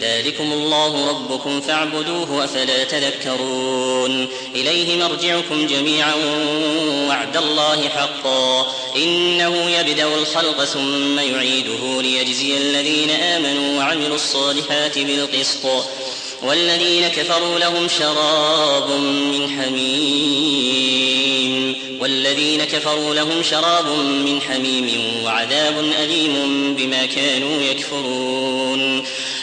ذلكم الله ربكم فاعبدوه أفلا تذكرون. إليه مرجعكم جميعا وعد الله حقا. إنه يبدأ الخلق ثم يعيده ليجزي الذين آمنوا وعملوا الصالحات بالقسط. والذين كفروا لهم شراب من حميم. والذين كفروا لهم شراب من حميم وعذاب أليم بما كانوا يكفرون.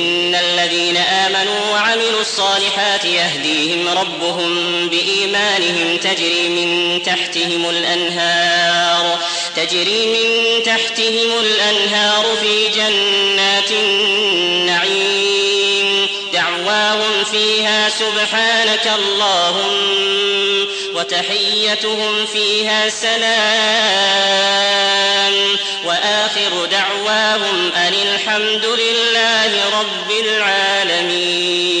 إن الذين آمنوا وعملوا الصالحات يهديهم ربهم بإيمانهم تجري من تحتهم الأنهار تجري من تحتهم الأنهار في جنات النعيم دعواهم فيها سبحانك اللهم وتحيتهم فيها سلام. وآخر دعواهم أن الحمد لله رب العالمين.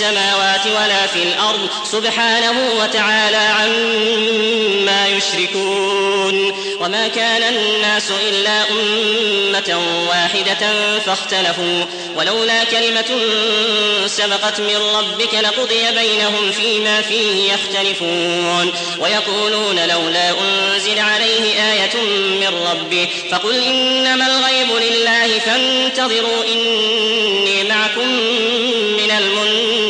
السماوات ولا في الأرض سبحانه وتعالى عما يشركون وما كان الناس إلا أمة واحدة فاختلفوا ولولا كلمة سبقت من ربك لقضي بينهم فيما فيه يختلفون ويقولون لولا أنزل عليه آية من ربه فقل إنما الغيب لله فانتظروا إني معكم من المنتظرين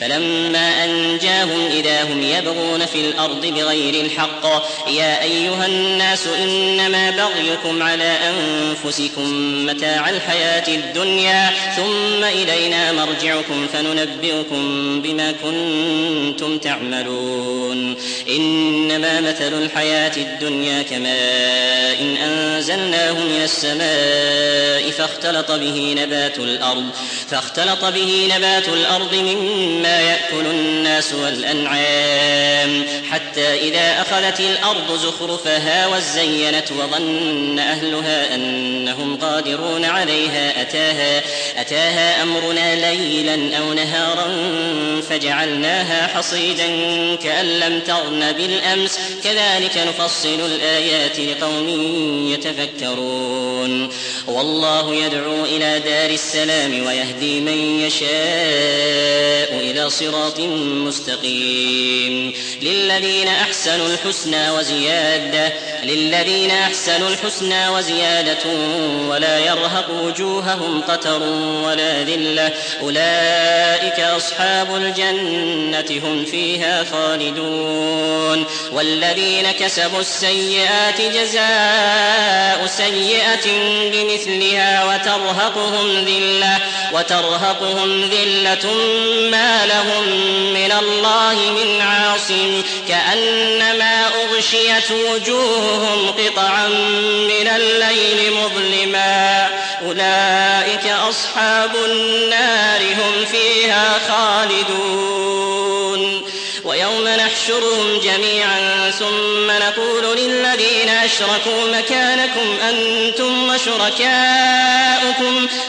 فلما أنجاهم إذا هم يبغون في الأرض بغير الحق يا أيها الناس إنما بغيكم على أنفسكم متاع الحياة الدنيا ثم إلينا مرجعكم فننبئكم بما كنتم تعملون. إنما مثل الحياة الدنيا كماء إن أنزلناه من السماء فاختلط به نبات الأرض فاختلط به نبات الأرض مما يأكل الناس والأنعام. حتى إذا أخذت الأرض زخرفها وزينت وظن أهلها أنهم قادرون عليها أتاها أتاها أمرنا ليلا أو نهارا فجعلناها حصيدا كأن لم تغن بالأمس. كذلك نفصل الآيات لقوم يتفكرون. والله يدعو إلى دار السلام ويهدي من يشاء إلى صراط مستقيم. للذين أحسنوا الحسنى وزيادة للذين أحسنوا الحسنى وزيادة ولا يرهق وجوههم قتر ولا ذلة. أولئك أصحاب الجنة هم فيها خالدون. والذين كسبوا السيئات جزاء سيئة بمثلها وترهقهم ذلة وترهقهم ذلة ما لهم من الله من عاصم كأنما أغشيت وجوههم قطعا من الليل مظلما. أولئك أصحاب النار هم فيها خالدون. ويوم نحشرهم جميعا ثم نقول للذين أشركوا مكانكم أنتم وشركاؤكم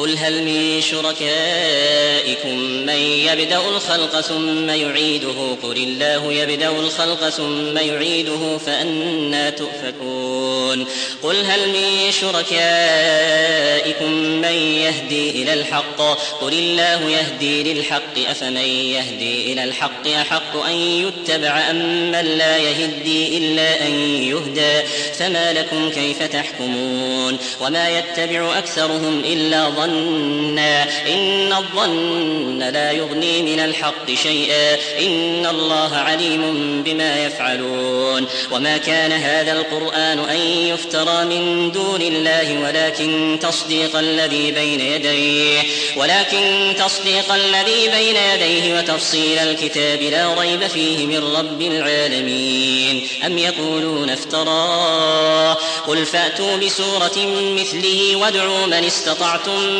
قل هل من شركائكم من يبدأ الخلق ثم يعيده؟ قل الله يبدأ الخلق ثم يعيده فأنا تؤفكون. قل هل من شركائكم من يهدي إلى الحق؟ قل الله يهدي للحق أفمن يهدي إلى الحق؟ أحق أن يتبع أم من لا يهدي إلا أن يهدى؟ فما لكم كيف تحكمون؟ وما يتبع أكثرهم إلا ظن ظنا إن الظن لا يغني من الحق شيئا. إن الله عليم بما يفعلون. وما كان هذا القرآن أن يفترى من دون الله ولكن تصديق الذي بين يديه ولكن تصديق الذي بين يديه وتفصيل الكتاب لا ريب فيه من رب العالمين. أم يقولون افتراه؟ قل فأتوا بسورة مثله وادعوا من استطعتم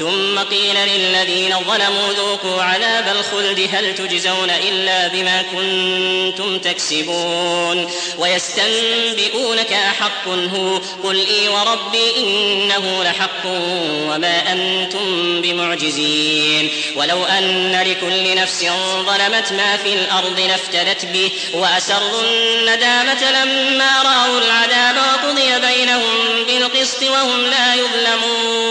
ثم قيل للذين ظلموا ذوقوا عذاب الخلد هل تجزون إلا بما كنتم تكسبون ويستنبئونك أحق هو قل إي وربي إنه لحق وما أنتم بمعجزين ولو أن لكل نفس ظلمت ما في الأرض لافتدت به وأسروا الندامة لما رأوا العذاب وقضي بينهم بالقسط وهم لا يظلمون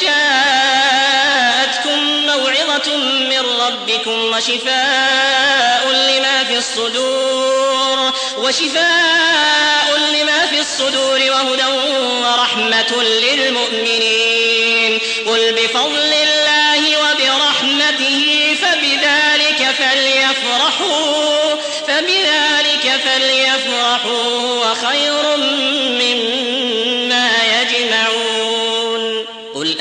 جاءتكم موعظة من ربكم وشفاء لما في الصدور وشفاء لما في الصدور وهدى ورحمة للمؤمنين. قل بفضل الله وبرحمته فبذلك فليفرحوا فبذلك فليفرحوا وخير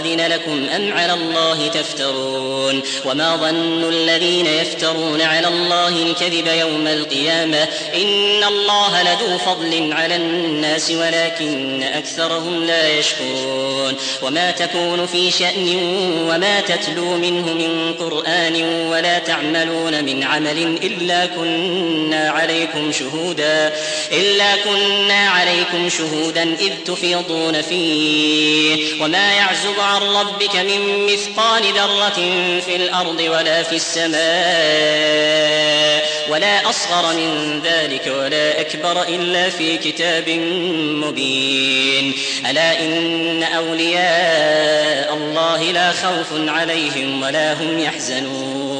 أذن لكم أم على الله تفترون وما ظن الذين يفترون على الله الكذب يوم القيامة إن الله لذو فضل على الناس ولكن أكثرهم لا يشكرون وما تكون في شأن وما تتلو منه من قرآن ولا تعملون من عمل إلا كنا عليكم شهودا إلا كنا عليكم شهودا إذ تفيضون فيه. وما يعزب عن ربك من مثقال ذرة في الأرض ولا في السماء ولا أصغر من ذلك ولا أكبر إلا في كتاب مبين. ألا إن أولياء الله لا خوف عليهم ولا هم يحزنون.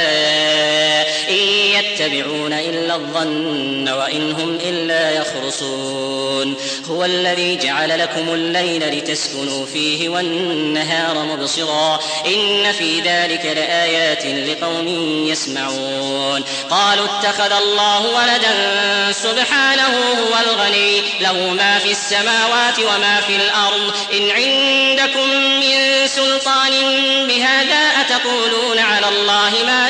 إن يتبعون إلا الظن وإن هم إلا يخرصون. هو الذي جعل لكم الليل لتسكنوا فيه والنهار مبصرا. إن في ذلك لآيات لقوم يسمعون. قالوا اتخذ الله ولدا سبحانه هو الغني. له ما في السماوات وما في الأرض. إن عندكم من سلطان بهذا أتقولون على الله ما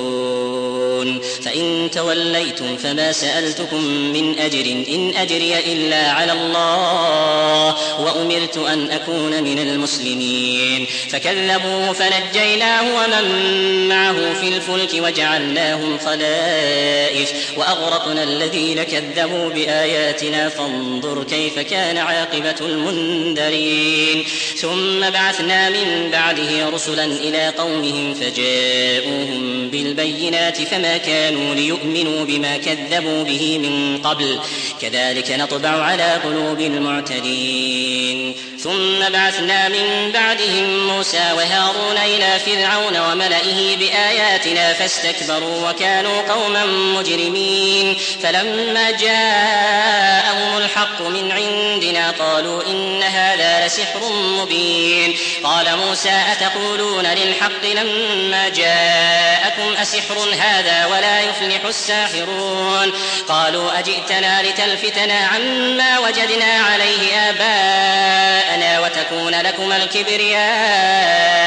فإن توليتم فما سألتكم من أجر إن أجري إلا على الله وأمرت أن أكون من المسلمين فكذبوه فنجيناه ومن معه في الفلك وجعلناهم خلائف وأغرقنا الذين كذبوا بآياتنا فانظر كيف كان عاقبة المنذرين ثم بعثنا من بعده رسلا إلى قومهم فجاءوهم بالبينات فما كانوا ليؤمنوا بما كذبوا به من قبل. كذلك نطبع على قلوب المعتدين. ثم بعثنا من بعدهم موسى وهارون إلى فرعون وملئه بآياتنا فاستكبروا وكانوا قوما مجرمين. فلما جاءهم الحق من عندنا قالوا إن هذا لسحر مبين. قال موسى أتقولون للحق لما جاءكم أسحر هذا ولا يفلح الساحرون. قالوا أجئتنا لتلفتنا عما وجدنا عليه آباءنا وتكون لكما الكبرياء.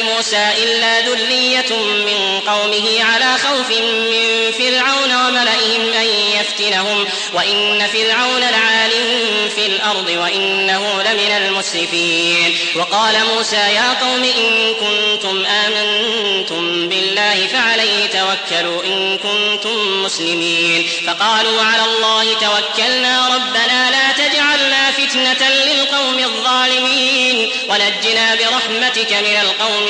لموسى إلا ذرية من قومه على خوف من فرعون وملئهم أن يفتنهم وإن فرعون لعال في الأرض وإنه لمن المسرفين. وقال موسى يا قوم إن كنتم آمنتم بالله فعليه توكلوا إن كنتم مسلمين. فقالوا على الله توكلنا ربنا لا تجعلنا فتنة للقوم الظالمين. ونجنا برحمتك من القوم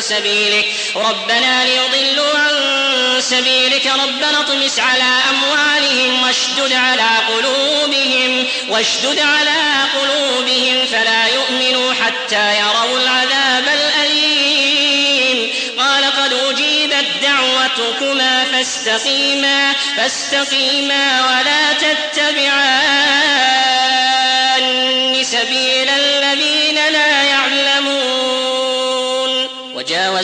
سبيلك. ربنا ليضلوا عن سبيلك. ربنا اطمس على أموالهم واشدد على قلوبهم. واشدد على قلوبهم فلا يؤمنوا حتى يروا العذاب الأليم. قال قد أجيبت دعوتكما فاستقيما فاستقيما ولا تتبعان سبيل الذين لا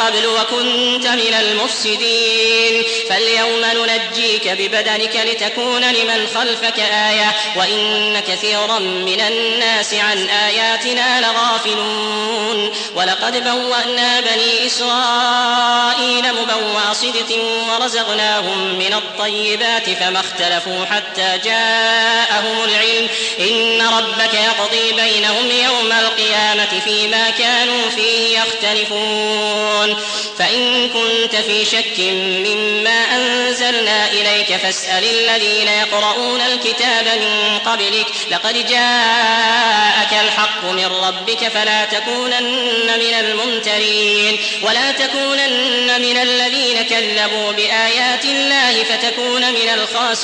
قبل وكنت من المفسدين. فاليوم ننجيك ببدنك لتكون لمن خلفك آية وإن كثيرا من الناس عن آياتنا لغافلون. ولقد بوأنا بني إسرائيل مبوأ صدق ورزقناهم من الطيبات فما اختلفوا حتى جاءهم العلم. إن ربك يقضي بينهم يوم القيامة فيما كانوا فيه يختلفون. فإن كنت في شك مما أنزلنا إليك فاسأل الذين يقرؤون الكتاب من قبلك. لقد جاءك الحق من ربك فلا تكونن من الممترين. ولا تكونن من الذين كذبوا بآيات الله فتكون من الخاسرين.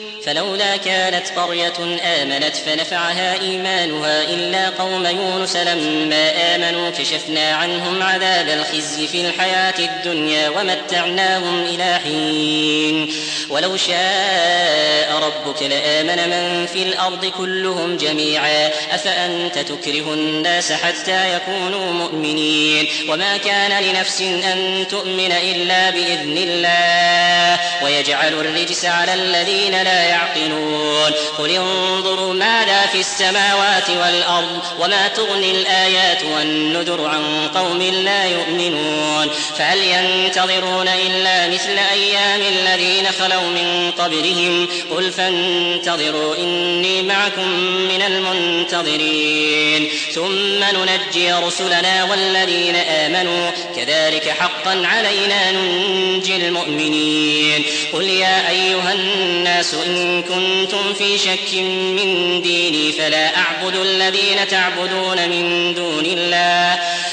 فلولا كانت قرية آمنت فنفعها إيمانها إلا قوم يونس لما آمنوا كشفنا عنهم عذاب الخزي في الحياة الدنيا ومتعناهم إلى حين. ولو شاء ربك لآمن من في الأرض كلهم جميعا. أفأنت تكره الناس حتى يكونوا مؤمنين؟ وما كان لنفس أن تؤمن إلا بإذن الله. ويجعل الرجس على الذين لا يعقلون. قل انظروا ماذا في السماوات والأرض وما تغني الآيات والنذر عن قوم لا يؤمنون. فهل ينتظرون إلا مثل أيام الذين خلوا من قبلهم. قل فانتظروا إني معكم من المنتظرين. ثم ننجي رسلنا والذين آمنوا. كذلك حقا علينا ننجي المؤمنين. قل يا أيها الناس إن كنتم في شك من ديني فلا أعبد الذين تعبدون من دون الله.